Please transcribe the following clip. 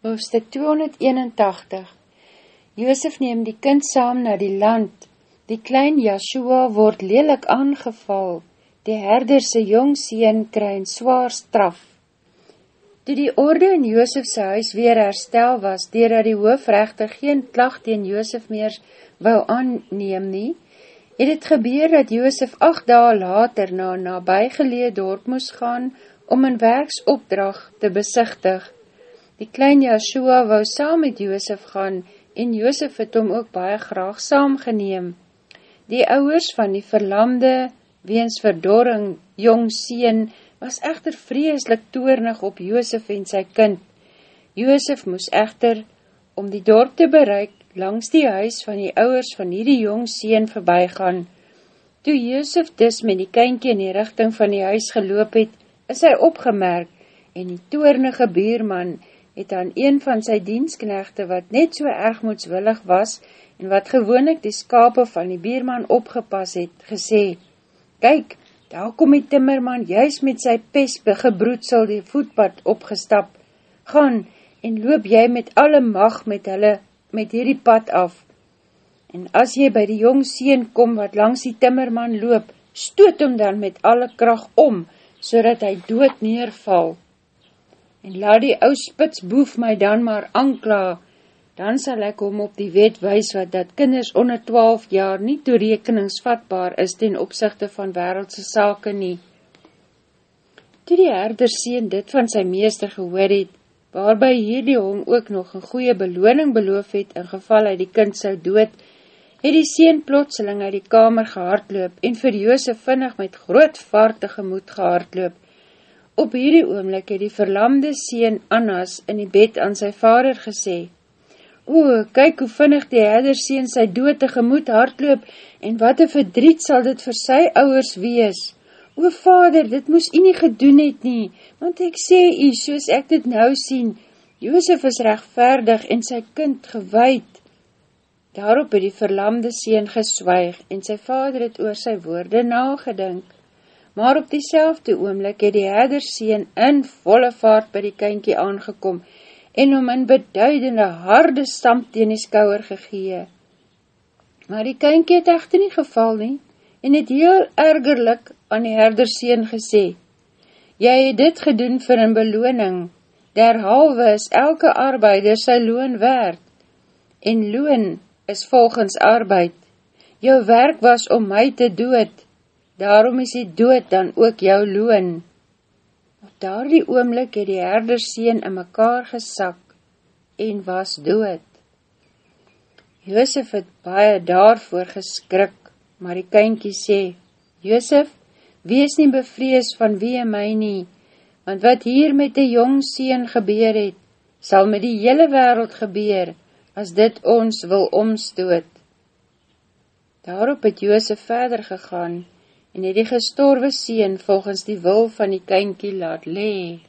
Hoofstuk 281 Joosef neem die kind saam na die land. Die klein Yahshua word lelik aangeval. Die herderse jongseen kry een zwaar straf. Toe die orde in Joosefse huis weer herstel was, dier dat die hoofrechter geen klacht tegen Joosef meer wou aanneem nie, het het gebeur dat Joosef acht daal later na nabijgeleed dorp moes gaan om een werksopdrag te besichtig. Die klein Joshua wou saam met Joosef gaan en Joosef het hom ook baie graag saam geneem. Die ouwers van die verlamde, weens verdorring, jong sien, was echter vreeslik toornig op Joosef en sy kind. Joosef moes echter, om die dorp te bereik, langs die huis van die ouwers van hierdie jong sien voorbij gaan. Toe Joosef dus met die kynkie in die richting van die huis geloop het, is hy opgemerk en die toornige buurman het aan een van sy diensknechte, wat net so erg moedswillig was, en wat gewoonlik die skape van die bierman opgepas het, gesê, Kyk, daar kom die timmerman juist met sy pespe gebroedsel die voetpad opgestap. Gaan, en loop jy met alle mag met hulle, met hierdie pad af. En as jy by die jong sien kom, wat langs die timmerman loop, stoot hom dan met alle kracht om, so hy dood neerval en laat die ou spitsboef my dan maar ankla, dan sal ek hom op die wet wys wat dat kinders onder 12 jaar nie toerekeningsvatbaar is ten opzichte van wereldse sake nie. Toe die herder sien dit van sy meester gehoor het, waarby hierdie hom ook nog een goeie beloning beloof het in geval hy die kind sou dood, het die sien plotseling uit die kamer gehardloop en vir Joosef vinnig met groot vaartige moed gehardloop, Op hierdie oomlik het die verlamde sien Annas in die bed aan sy vader gesê, O, kyk hoe vinnig die herder sien sy dood tegemoet hardloop en wat een verdriet sal dit vir sy ouwers wees. O, vader, dit moes u nie gedoen het nie, want ek sê u, soos ek dit nou sien, Joosef is rechtvaardig en sy kind gewaaid. Daarop het die verlamde sien geswaig en sy vader het oor sy woorde nagedink maar op die oomlik het die herderseen in volle vaart by die kynkie aangekom en om in beduidende harde stamp teen die skouwer gegee. Maar die kynkie het echter nie geval nie en het heel ergerlik aan die herderseen gesê, Jy het dit gedoen vir een beloning, derhalwe is elke arbeider sy loon werd, en loon is volgens arbeid. Jou werk was om my te dood, daarom is die dood dan ook jou loon. Op daar die oomlik het die herderseen in mekaar gesak en was dood. Joosef het baie daarvoor geskrik, maar die kynkie sê, Joosef, wees nie bevrees van wie en my nie, want wat hier met die jong seen gebeur het, sal met die hele wereld gebeur, as dit ons wil omstoot. Daarop het Joosef verder gegaan, en het die gestorwe sien volgens die wil van die kynkie laat lee.